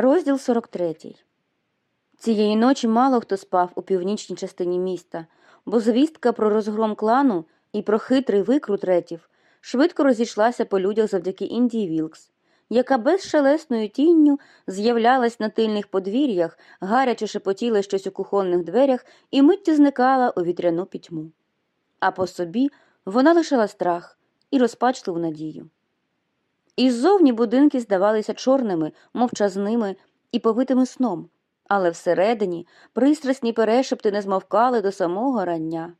Розділ 43. Цієї ночі мало хто спав у північній частині міста, бо звістка про розгром клану і про хитрий викрут ретів швидко розійшлася по людях завдяки Індії Вілкс, яка безшелесною тінню з'являлась на тильних подвір'ях, гаряче шепотіла щось у кухонних дверях і миттю зникала у вітряну пітьму. А по собі вона лишала страх і розпачливу надію. Іззовні будинки здавалися чорними, мовчазними і повитими сном, але всередині пристрасні перешепти не змовкали до самого рання.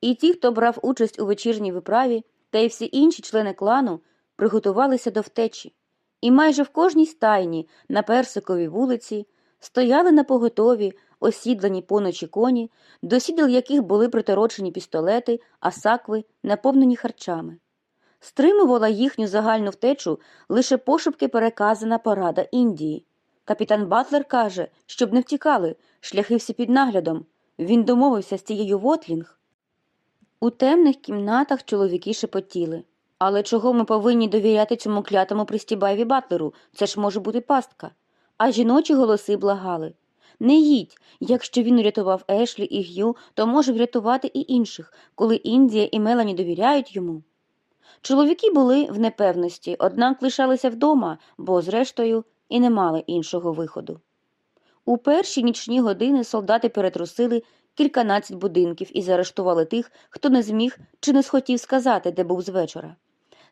І ті, хто брав участь у вечірній виправі, та й всі інші члени клану приготувалися до втечі, і майже в кожній стайні на персиковій вулиці стояли на поготові осідлані поночі коні, до сідел яких були приторочені пістолети, а сакви наповнені харчами. Стримувала їхню загальну втечу лише пошепки переказана порада Індії. Капітан Батлер каже, щоб не втікали, шляхи всі під наглядом. Він домовився з тією Вотлінг. У темних кімнатах чоловіки шепотіли. Але чого ми повинні довіряти цьому клятому пристібаєві Батлеру? Це ж може бути пастка. А жіночі голоси благали. Не їдь, якщо він урятував Ешлі і Г'ю, то може врятувати і інших, коли Індія і Мелані довіряють йому. Чоловіки були в непевності, однак лишалися вдома, бо, зрештою, і не мали іншого виходу. У перші нічні години солдати перетрусили кільканадцять будинків і заарештували тих, хто не зміг чи не схотів сказати, де був з вечора.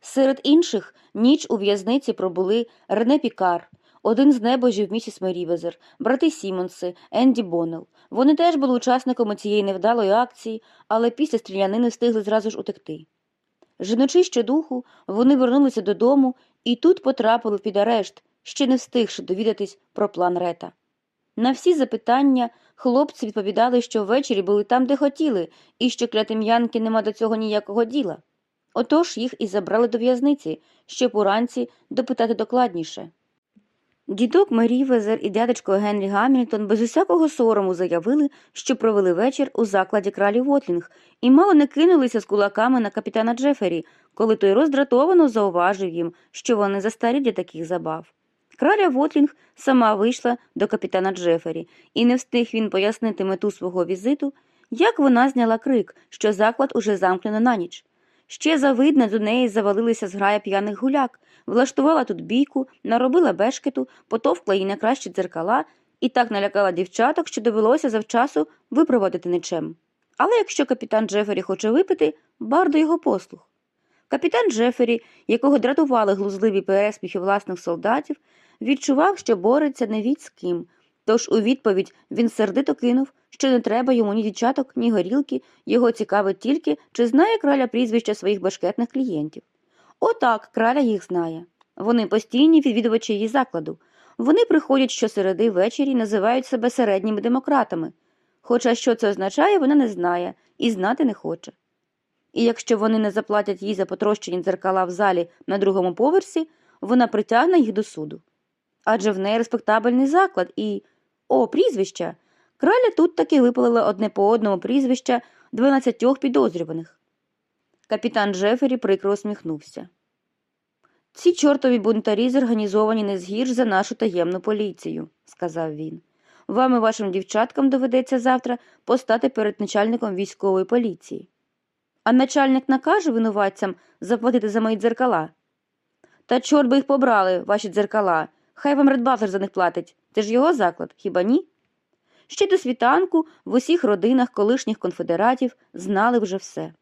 Серед інших ніч у в'язниці пробули Рене Пікар, один з небожів місіс Мерівезер, брати Сімонси, Енді Боннелл. Вони теж були учасниками цієї невдалої акції, але після стрілянини встигли зразу ж утекти. Жіночи щодуху, вони вернулися додому і тут потрапили під арешт, ще не встигши довідатись про план Рета. На всі запитання хлопці відповідали, що ввечері були там, де хотіли, і що клятим'янки нема до цього ніякого діла. Отож їх і забрали до в'язниці, щоб уранці допитати докладніше. Дідок Марі Везер і дядечко Генрі Гамільтон без усякого сорому заявили, що провели вечір у закладі кралі Вотлінг, і мало не кинулися з кулаками на капітана Джефері, коли той роздратовано зауважив їм, що вони застарі для таких забав. Краля Вотлінг сама вийшла до капітана Джефері, і не встиг він пояснити мету свого візиту, як вона зняла крик, що заклад уже замкнено на ніч. Ще завидно до неї завалилися зграя п'яних гуляк, влаштувала тут бійку, наробила бешкету, потовкла їй на кращі дзеркала і так налякала дівчаток, що довелося завчасу випроводити нічем. Але якщо капітан Джефері хоче випити, бар до його послуг. Капітан Джефері, якого дратували глузливі переспіхи власних солдатів, відчував, що бореться не від з ким, тож у відповідь він сердито кинув, що не треба йому ні дівчаток, ні горілки, його цікавить тільки, чи знає краля прізвища своїх башкетних клієнтів. Отак краля їх знає. Вони постійні відвідувачі її закладу. Вони приходять щосереди ввечері і називають себе середніми демократами. Хоча що це означає, вона не знає і знати не хоче. І якщо вони не заплатять їй за потрощені дзеркала в залі на другому поверсі, вона притягне їх до суду. Адже в неї респектабельний заклад і. О, прізвища! Краля тут таки випалила одне по одному прізвища дванадцятьох підозрюваних. Капітан Джефері прикро усміхнувся. Ці чортові бунтарі зорганізовані не згірш за нашу таємну поліцію, сказав він. Вам і вашим дівчаткам доведеться завтра постати перед начальником військової поліції. А начальник накаже винуватцям заплатити за мої дзеркала. Та чорт би їх побрали, ваші дзеркала. Хай вам Редбафер за них платить. Це ж його заклад, хіба ні? Ще до світанку в усіх родинах колишніх конфедератів знали вже все.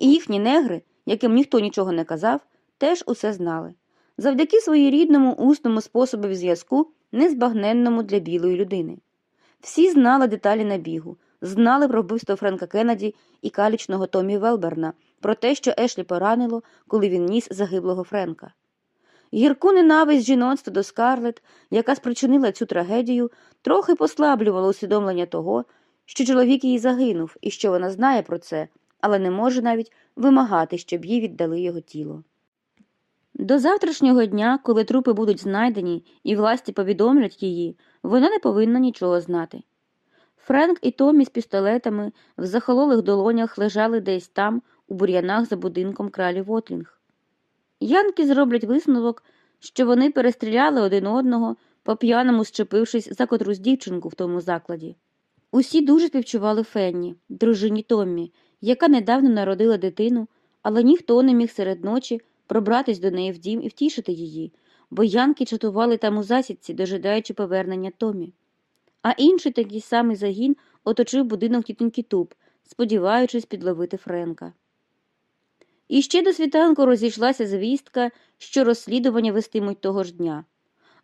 І їхні негри, яким ніхто нічого не казав, теж усе знали. Завдяки своєрідному усному способу зв'язку, незбагненному для білої людини. Всі знали деталі набігу, знали про вбивство Френка Кеннеді і калічного Томі Велберна, про те, що Ешлі поранило, коли він ніс загиблого Френка. Гірку ненависть жіноцтва до Скарлет, яка спричинила цю трагедію, трохи послаблювала усвідомлення того, що чоловік її загинув і що вона знає про це, але не може навіть вимагати, щоб їй віддали його тіло. До завтрашнього дня, коли трупи будуть знайдені і власті повідомлять її, вона не повинна нічого знати. Френк і Томі з пістолетами в захололих долонях лежали десь там, у бур'янах за будинком кралі Вотлінг. Янки зроблять висновок, що вони перестріляли один одного, по п'яному щепившись за котрусь дівчинку в тому закладі. Усі дуже співчували Фенні, дружині Томмі, яка недавно народила дитину, але ніхто не міг серед ночі пробратись до неї в дім і втішити її, бо янки чатували там у засідці, дожидаючи повернення Томі. А інший такий самий загін оточив будинок тітоньки Туб, сподіваючись підловити Френка. І ще до світанку розійшлася звістка, що розслідування вестимуть того ж дня.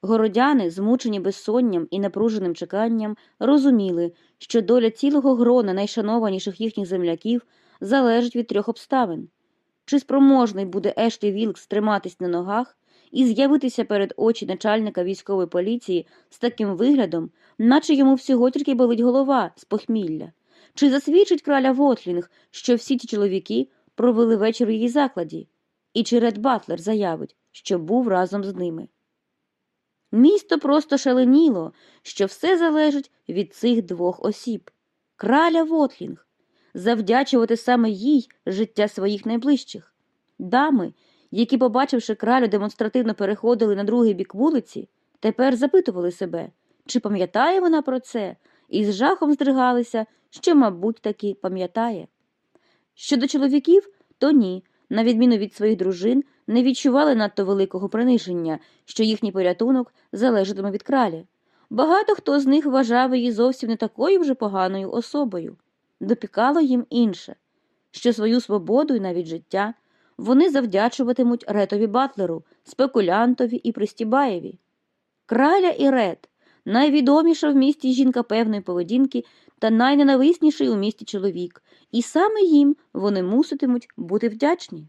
Городяни, змучені безсонням і напруженим чеканням, розуміли, що доля цілого грона найшанованіших їхніх земляків залежить від трьох обставин. Чи спроможний буде Ешлі Вілкс триматись на ногах і з'явитися перед очі начальника військової поліції з таким виглядом, наче йому всього тільки болить голова з похмілля, чи засвідчить краля Вотлінг, що всі ті чоловіки провели вечір у її закладі, і чи Ред Батлер заявить, що був разом з ними. Місто просто шаленіло, що все залежить від цих двох осіб краля Вотлінг, завдячувати саме їй життя своїх найближчих. Дами, які, побачивши кралю, демонстративно переходили на другий бік вулиці, тепер запитували себе, чи пам'ятає вона про це, і з жахом здригалися, що, мабуть, таки пам'ятає. Щодо чоловіків, то ні, на відміну від своїх дружин, не відчували надто великого приниження, що їхній порятунок залежатиме від кралі. Багато хто з них вважав її зовсім не такою вже поганою особою. Допікало їм інше, що свою свободу і навіть життя вони завдячуватимуть Ретові Батлеру, спекулянтові і Пристібаєві. Краля і Рет найвідоміша в місті жінка певної поведінки та найненависніший у місті чоловік, і саме їм вони муситимуть бути вдячні.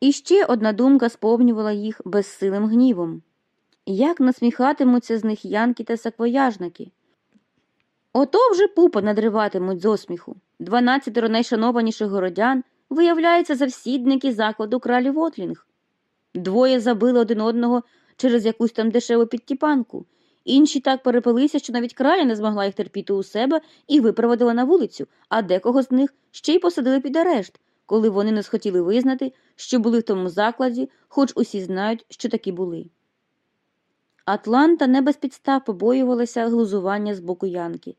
І ще одна думка сповнювала їх безсилим гнівом як насміхатимуться з них янки та саквояжники. Ото вже пупа надриватимуть з осміху. Дванадцятеро найшанованіших городян виявляються завсідники закладу кралі Вотлінг. Двоє забили один одного через якусь там дешеву підтіпанку. Інші так перепилися, що навіть краля не змогла їх терпіти у себе і випроводила на вулицю, а декого з них ще й посадили під арешт, коли вони не схотіли визнати, що були в тому закладі, хоч усі знають, що такі були. Атланта не без підстав побоювалася глузування з боку Янки.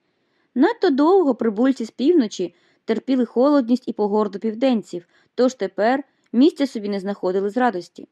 Надто довго прибульці з півночі терпіли холодність і погорду південців, тож тепер місця собі не знаходили з радості.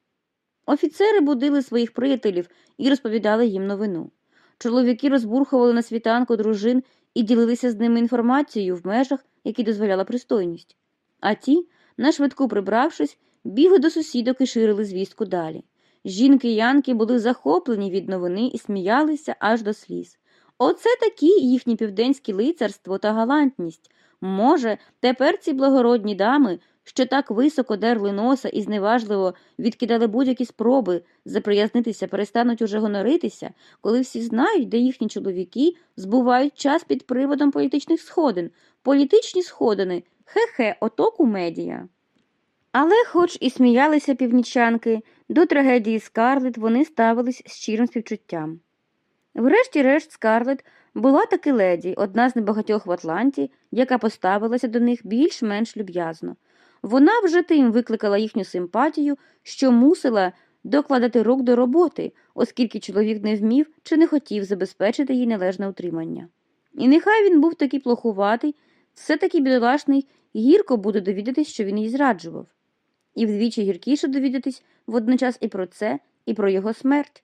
Офіцери будили своїх приятелів і розповідали їм новину. Чоловіки розбурхували на світанку дружин і ділилися з ними інформацією в межах, які дозволяла пристойність. А ті, нашвидку прибравшись, бігли до сусідок і ширили звістку далі. Жінки янки були захоплені від новини і сміялися аж до сліз. Оце такі їхні південські лицарство та галантність. Може, тепер ці благородні дами, що так високо дерли носа і зневажливо відкидали будь-які спроби заприязнитися, перестануть уже гоноритися, коли всі знають, де їхні чоловіки збувають час під приводом політичних сходин, політичні сходини, хе-хе, ото кумедія. Але, хоч і сміялися північанки, до трагедії Скарлет вони ставились з щирим співчуттям. Врешті-решт, Скарлет була таки леді, одна з небагатьох в Атланті, яка поставилася до них більш-менш люб'язно. Вона вже тим викликала їхню симпатію, що мусила докладати рук до роботи, оскільки чоловік не вмів чи не хотів забезпечити їй належне утримання. І нехай він був такий плохуватий, все таки бідолашний, гірко буде довідатись, що він її зраджував. І вдвічі гіркіше довідатись водночас і про це, і про його смерть.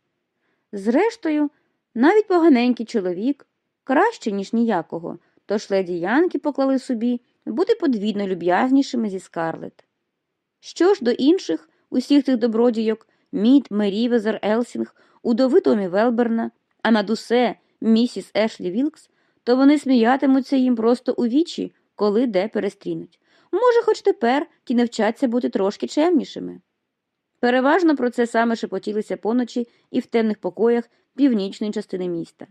Зрештою, навіть поганенький чоловік краще, ніж ніякого, тож леді Янки поклали собі бути подвійно люб'язнішими зі скарлет. Що ж до інших, усіх тих добродійок Мід, Мерівезер, Елсінг, удови Томі Велберна, а над усе місіс Ешлі Вілкс, то вони сміятимуться їм просто у вічі, коли де перестрінуть. Може, хоч тепер ті навчаться бути трошки чемнішими. Переважно про це саме шепотілися поночі і в темних покоях північної частини міста.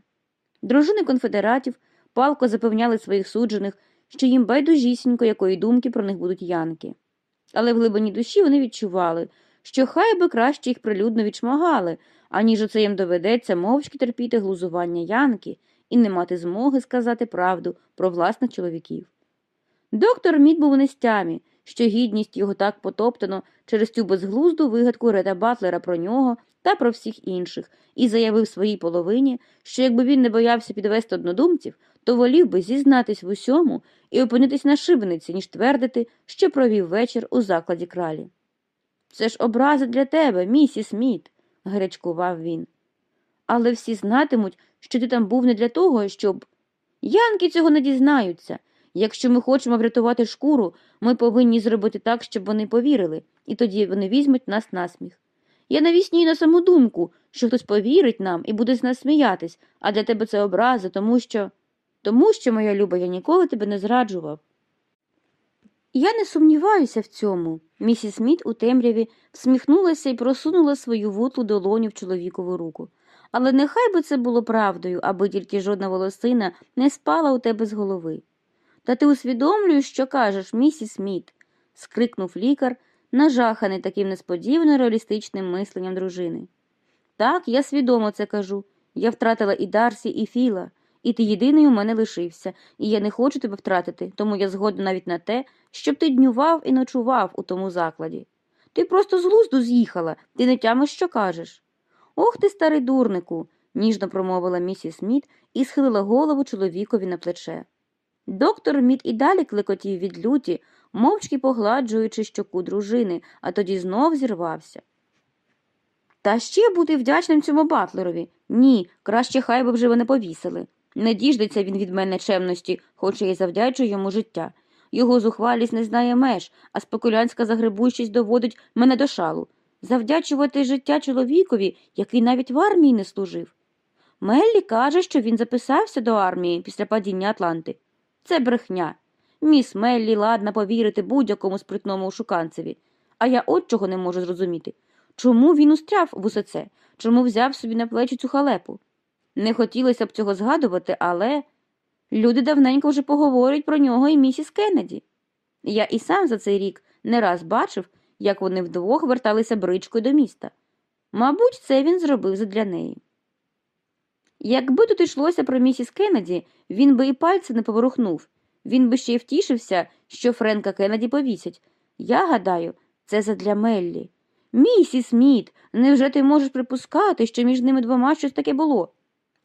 Дружини конфедератів палко запевняли своїх суджених, що їм байдужісінько якої думки про них будуть янки. Але в глибині душі вони відчували, що хай би краще їх прилюдно відшмагали, аніж оце їм доведеться мовчки терпіти глузування янки і не мати змоги сказати правду про власних чоловіків. Доктор Мід був не стямі, що гідність його так потоптано через цю безглузду вигадку Реда Батлера про нього та про всіх інших, і заявив своїй половині, що якби він не боявся підвести однодумців, то волів би зізнатись в усьому і опинитись на шибениці, ніж твердити, що провів вечір у закладі кралі. Це ж образи для тебе, місіс Сміт, гарячкував він. Але всі знатимуть, що ти там був не для того, щоб. Янки цього не дізнаються. Якщо ми хочемо врятувати шкуру, ми повинні зробити так, щоб вони повірили, і тоді вони візьмуть нас на сміх. Я навіснюю на саму думку, що хтось повірить нам і буде з нас сміятись, а для тебе це образа, тому що. Тому що, моя люба, я ніколи тебе не зраджував. Я не сумніваюся в цьому. Місіс Сміт у темряві всміхнулася і просунула свою вутлу долоню в чоловікову руку. Але нехай би це було правдою, аби тільки жодна волосина не спала у тебе з голови. Та ти усвідомлюєш, що кажеш, місіс Сміт, скрикнув лікар, нажаханий таким несподівано реалістичним мисленням дружини. Так, я свідомо це кажу. Я втратила і Дарсі, і Філа, і ти єдиний у мене лишився, і я не хочу тебе втратити, тому я згодна навіть на те, щоб ти днював і ночував у тому закладі. Ти просто з глузду з'їхала, ти не тямиш, що кажеш. Ох ти, старий дурнику, ніжно промовила місіс Сміт і схилила голову чоловікові на плече. Доктор Мід і далі клекотів від люті, мовчки погладжуючи щоку дружини, а тоді знов зірвався. Та ще бути вдячним цьому батлерові. Ні, краще хай би вже мене повісили. Не діждеться він від мене чемності, хоч я й завдячую йому життя. Його зухвалість не знає меж, а спекулянська загребущість доводить мене до шалу. Завдячувати життя чоловікові, який навіть в армії не служив. Меллі каже, що він записався до армії після падіння Атланти. Це брехня. Міс Меллі ладна повірити будь-якому спритному шуканцеві. А я от чого не можу зрозуміти. Чому він устряв в усе це? Чому взяв собі на плечі цю халепу? Не хотілося б цього згадувати, але люди давненько вже поговорять про нього і місіс Кеннеді. Я і сам за цей рік не раз бачив, як вони вдвох верталися бричкою до міста. Мабуть, це він зробив задля неї. Якби тут йшлося про місіс Кеннеді, він би і пальця не поворухнув. Він би ще й втішився, що Френка Кеннеді повісять. Я гадаю, це задля Меллі. Місіс Сміт, невже ти можеш припускати, що між ними двома щось таке було?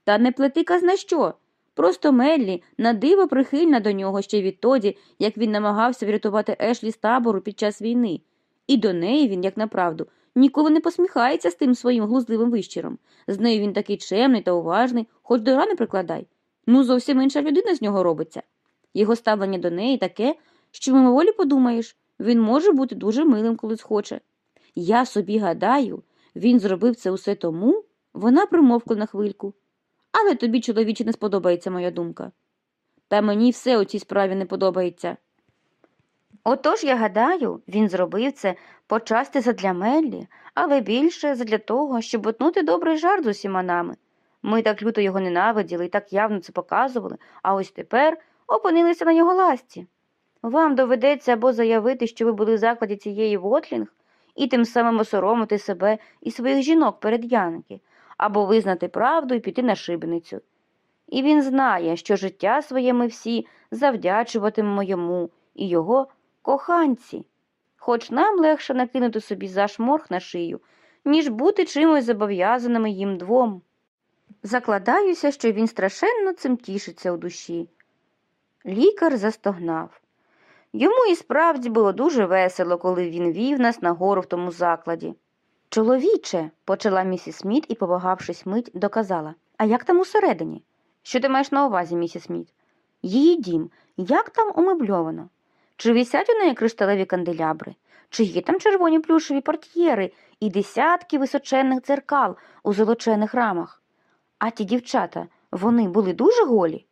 Та не плети казна що. Просто Меллі на диво прихильна до нього ще відтоді, як він намагався врятувати Ешлі з табору під час війни. І до неї він, як направду, ніколи не посміхається з тим своїм глузливим вищиром. З нею він такий чемний та уважний, хоч до рани прикладай. Ну, зовсім інша людина з нього робиться. Його ставлення до неї таке, що мимоволі подумаєш, він може бути дуже милим, коли схоче. Я собі гадаю, він зробив це усе тому, вона примовкла на хвильку. Але тобі, чоловіче, не сподобається моя думка. Та мені все у цій справі не подобається. Отож, я гадаю, він зробив це почасти задля Меллі, але більше задля того, щоб утнути добрий жарт з усіма нами. Ми так люто його ненавиділи і так явно це показували, а ось тепер опинилися на його ласті. Вам доведеться або заявити, що ви були в закладі цієї Вотлінг, і тим самим осоромити себе і своїх жінок перед Янки, або визнати правду і піти на шибеницю. І він знає, що життя своє ми всі завдячуватимемо йому і його коханці. Хоч нам легше накинути собі зашморг на шию, ніж бути чимось зобов'язаними їм двом. Закладаюся, що він страшенно цим тішиться у душі. Лікар застогнав. Йому і справді було дуже весело, коли він вів нас нагору в тому закладі. Чоловіче, почала місіс Сміт і, повагавшись мить, доказала. А як там усередині? Що ти маєш на увазі, місіс Сміт? Її дім, як там умебльовано? Чи висять у неї кришталеві канделябри? Чи є там червоні плюшеві портьєри і десятки височенних дзеркал у золочених рамах? А ті дівчата, вони були дуже голі?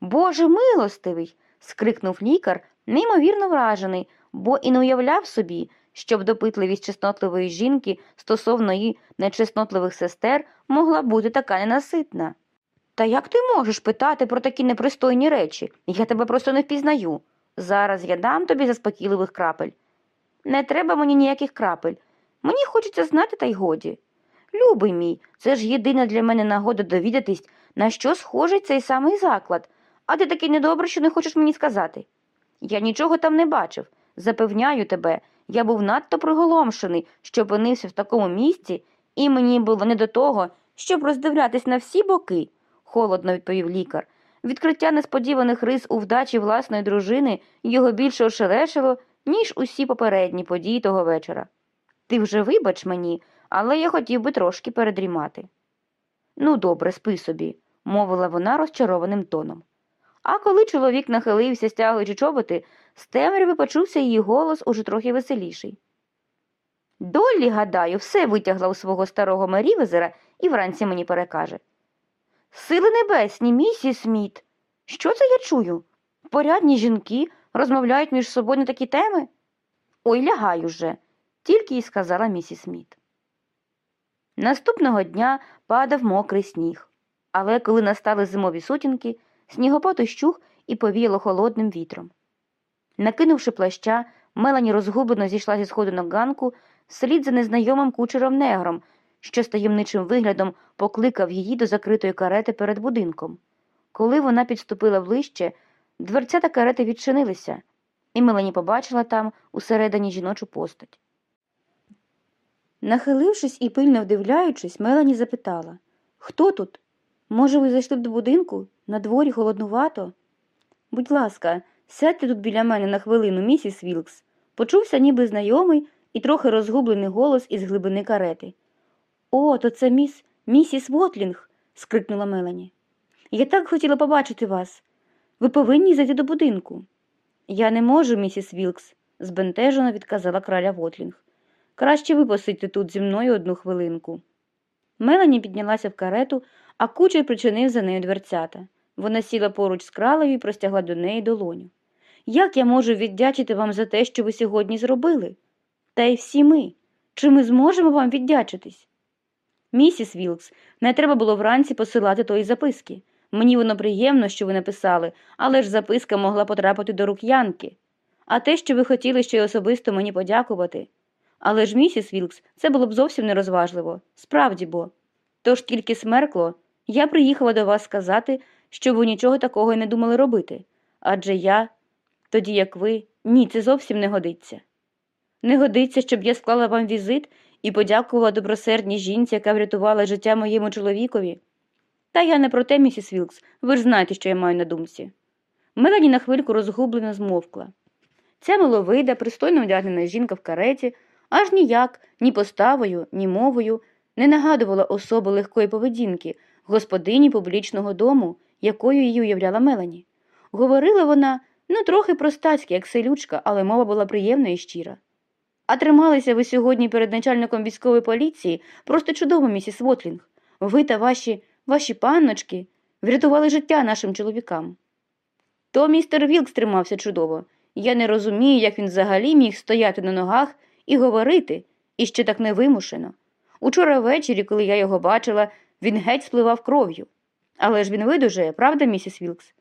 Боже милостивий. скрикнув лікар, неймовірно вражений, бо і не уявляв собі, щоб допитливість чеснотливої жінки стосовно її нечеснотливих сестер могла бути така ненаситна. Та як ти можеш питати про такі непристойні речі? Я тебе просто не впізнаю. Зараз я дам тобі заспокійливих крапель. Не треба мені ніяких крапель. Мені хочеться знати, та й годі. Любий мій, це ж єдина для мене нагода довідатись, на що схожий цей самий заклад, а ти такий недобрий, що не хочеш мені сказати. Я нічого там не бачив. Запевняю тебе, я був надто приголомшений, що опинився в такому місці і мені було не до того, щоб роздивлятись на всі боки, холодно відповів лікар. Відкриття несподіваних рис у вдачі власної дружини його більше ошелешило, ніж усі попередні події того вечора. Ти вже вибач мені, але я хотів би трошки передрімати. Ну, добре, спи собі, мовила вона розчарованим тоном. А коли чоловік нахилився, стягуючи чоботи, з темряви почувся її голос уже трохи веселіший. Доллі, гадаю, все витягла у свого старого Мерівезера і вранці мені перекаже. Сили небесні, місіс Сміт. Що це я чую? Порядні жінки розмовляють між собою на такі теми? Ой, лягай уже, тільки й сказала місіс Сміт. Наступного дня падав мокрий сніг, але коли настали зимові сутінки, снігопад ущух і повіяло холодним вітром. Накинувши плаща, Мелані розгублено зійшла зі сходинок ганку вслід за незнайомим кучером негром, що з таємничим виглядом покликав її до закритої карети перед будинком. Коли вона підступила ближче, дверцята карети відчинилися, і Мелані побачила там усередині жіночу постать. Нахилившись і пильно вдивляючись, Мелані запитала Хто тут? Може, ви зайшли б до будинку? На дворі холоднувато? Будь ласка, сядьте тут біля мене на хвилину, місіс Вілкс. Почувся ніби знайомий і трохи розгублений голос із глибини карети. О, то це міс місіс Вотлінг. скрикнула Мелані. Я так хотіла побачити вас. Ви повинні зайти до будинку. Я не можу, місіс Вілкс, збентежено відказала краля Вотлінг. Краще ви посидьте тут зі мною одну хвилинку. Мелані піднялася в карету, а кучер причинив за нею дверцята. Вона сіла поруч з кралею і простягла до неї долоню. Як я можу віддячити вам за те, що ви сьогодні зробили? Та й всі ми. Чи ми зможемо вам віддячитись? Місіс Вілкс, не треба було вранці посилати тої записки. Мені воно приємно, що ви написали, але ж записка могла потрапити до рук Янки. А те, що ви хотіли ще й особисто мені подякувати. Але ж, місіс Вілкс, це було б зовсім нерозважливо. Справді бо. Тож тільки смеркло, я приїхала до вас сказати, що ви нічого такого й не думали робити. Адже я, тоді як ви, ні, це зовсім не годиться. Не годиться, щоб я склала вам візит і подякувала добросердній жінці, яка врятувала життя моєму чоловікові. Та я не про те, місіс Вілкс, ви ж знаєте, що я маю на думці. Мелані на хвильку розгублено змовкла. Ця миловида, пристойно вдягнена жінка в кареті, аж ніяк, ні поставою, ні мовою не нагадувала особи легкої поведінки, господині публічного дому, якою її уявляла Мелані. Говорила вона ну трохи простацьки, як селючка, але мова була приємна і щира. А трималися ви сьогодні перед начальником військової поліції просто чудово, місіс Вотлінг. Ви та ваші, ваші панночки врятували життя нашим чоловікам. То містер Вілкс тримався чудово. Я не розумію, як він взагалі міг стояти на ногах і говорити, і ще так невимушено. Учора ввечері, коли я його бачила, він геть спливав кров'ю. Але ж він видужає, правда, місіс Вілкс?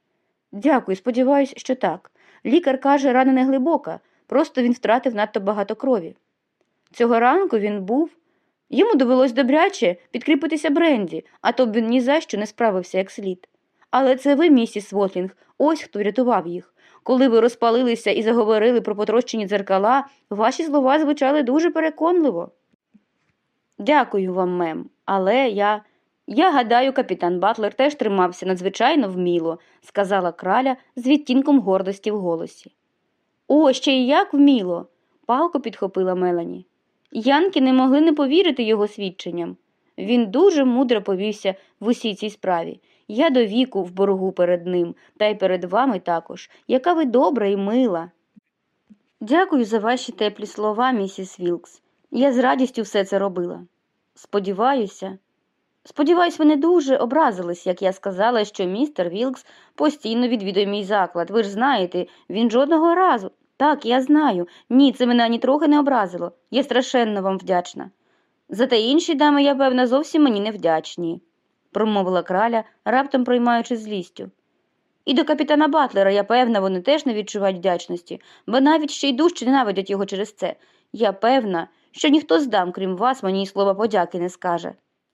Дякую, сподіваюся, що так. Лікар каже, рана не глибока, просто він втратив надто багато крові. Цього ранку він був. Йому довелось добряче підкріпитися бренді, а то б він ні за що не справився як слід. Але це ви, місіс Вотлінг, ось хто врятував їх. Коли ви розпалилися і заговорили про потрощені дзеркала, ваші слова звучали дуже переконливо. Дякую вам, мем, але я. Я гадаю, капітан Батлер теж тримався надзвичайно вміло, сказала краля з відтінком гордості в голосі. О, ще й як вміло. палко підхопила Мелані. Янки не могли не повірити його свідченням. Він дуже мудро повівся в усій цій справі. Я до віку в боргу перед ним, та й перед вами також, яка ви добра і мила. Дякую за ваші теплі слова, місіс Вілкс. Я з радістю все це робила. Сподіваюся. Сподіваюсь, ви не дуже образились, як я сказала, що містер Вілкс постійно відвідує мій заклад. Ви ж знаєте, він жодного разу. Так, я знаю. Ні, це мене ані трохи не образило. Я страшенно вам вдячна. Зате інші дами, я певна, зовсім мені не вдячні, промовила краля, раптом проймаючи злістю. І до капітана Батлера, я певна, вони теж не відчувають вдячності, бо навіть ще й дужче ненавидять його через це. Я певна, що ніхто з дам, крім вас, мені й слова подяки не скаже.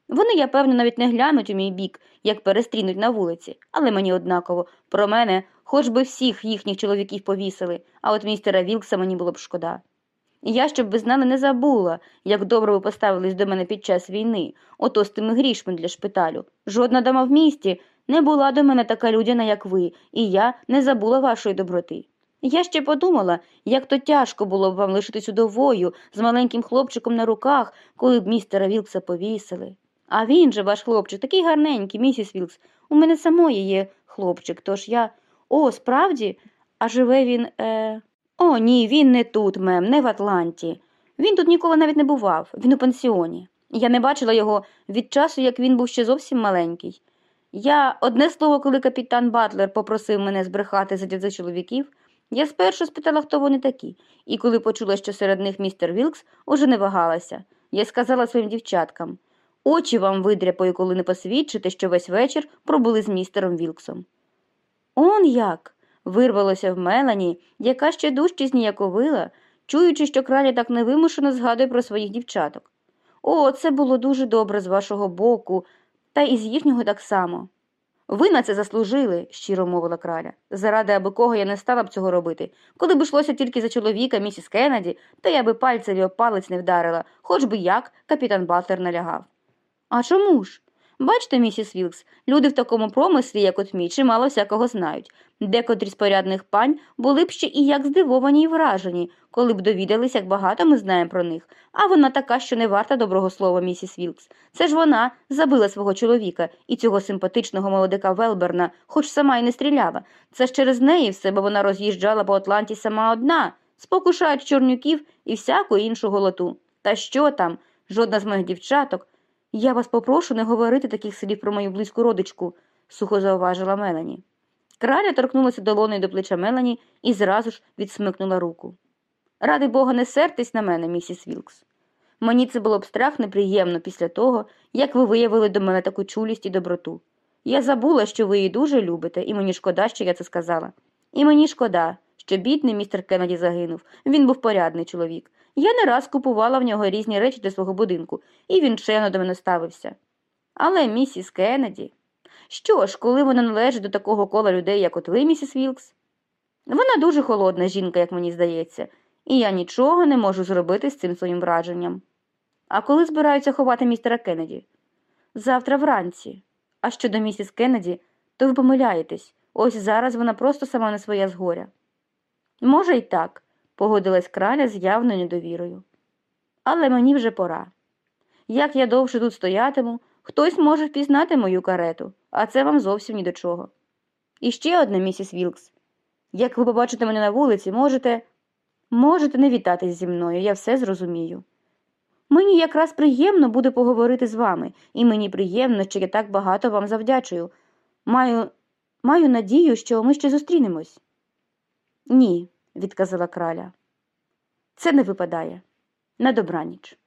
Вони, я певно, навіть не глянуть у мій бік, як перестрінуть на вулиці, але мені однаково, про мене, хоч би всіх їхніх чоловіків повісили, а от містера Вілкса мені було б шкода. Я, щоб ви знали, не забула, як добре ви поставились до мене під час війни, ото з тими грішми для шпиталю. Жодна дама в місті не була до мене така людяна, як ви, і я не забула вашої доброти. Я ще подумала, як то тяжко було б вам лишитись удовою з маленьким хлопчиком на руках, коли б містера Вілкса повісили. А він же, ваш хлопчик, такий гарненький, місіс Вілкс. У мене самої є хлопчик, тож я. О, справді? А живе він. е... О, ні, він не тут, мем, не в Атланті. Він тут ніколи навіть не бував, він у пансіоні. Я не бачила його від часу, як він був ще зовсім маленький. Ну, одне слово, коли капітан Батлер попросив мене збрехати задля цих чоловіків, я спершу спитала, хто вони такі, і коли почула, що серед них містер Вілкс, уже не вагалася. Я сказала своїм дівчаткам очі вам видряпаю, коли не посвідчите, що весь вечір пробули з містером Вілксом. Он як. вирвалося в Мелані, яка ще дужче зніяковила, чуючи, що краля так невимушено згадує про своїх дівчаток. О, це було дуже добре з вашого боку, та і з їхнього так само. Ви на це заслужили, щиро мовила краля. Заради аби кого я не стала б цього робити. Коли б йшлося тільки за чоловіка, місіс Кеннеді, то я би пальцеві об палець не вдарила, хоч би як капітан Батлер налягав. А чому ж? Бачите, місіс Вілкс, люди в такому промислі, як от мій, чимало всякого знають. Декотрі з порядних пань були б ще і як здивовані й вражені, коли б довідались, як багато ми знаємо про них. А вона така, що не варта доброго слова, місіс Вілкс. Це ж вона забила свого чоловіка і цього симпатичного молодика Велберна, хоч сама й не стріляла. Це ж через неї все, бо вона роз'їжджала по Атланті сама одна, спокушають чорнюків і всяку іншу голоту. Та що там? Жодна з моїх дівчаток. Я вас попрошу не говорити таких слів про мою близьку родичку, сухо зауважила Мелані. Краля торкнулася долоною до плеча Мелані і зразу ж відсмикнула руку. Ради Бога, не сертесь на мене, місіс Вілкс. Мені це було б страх неприємно після того, як ви виявили до мене таку чулість і доброту. Я забула, що ви її дуже любите, і мені шкода, що я це сказала. І мені шкода, що бідний містер Кеннеді загинув. Він був порядний чоловік. Я не раз купувала в нього різні речі для свого будинку, і він чемно до мене ставився. Але місіс Кеннеді... Що ж, коли вона належить до такого кола людей, як от ви, місіс Вілкс? Вона дуже холодна жінка, як мені здається, і я нічого не можу зробити з цим своїм враженням. А коли збираються ховати містера Кеннеді? Завтра вранці. А щодо місіс Кеннеді, то ви помиляєтесь. Ось зараз вона просто сама не своя згоря. Може, й так, погодилась краля з явною недовірою. Але мені вже пора. Як я довше тут стоятиму, хтось може впізнати мою карету, а це вам зовсім ні до чого. І ще одне, місіс Вілкс. Як ви побачите мене на вулиці, можете. Можете не вітатись зі мною, я все зрозумію. Мені якраз приємно буде поговорити з вами, і мені приємно, що я так багато вам завдячую. Маю маю надію, що ми ще зустрінемось. Ні, відказала краля. Це не випадає. На добраніч.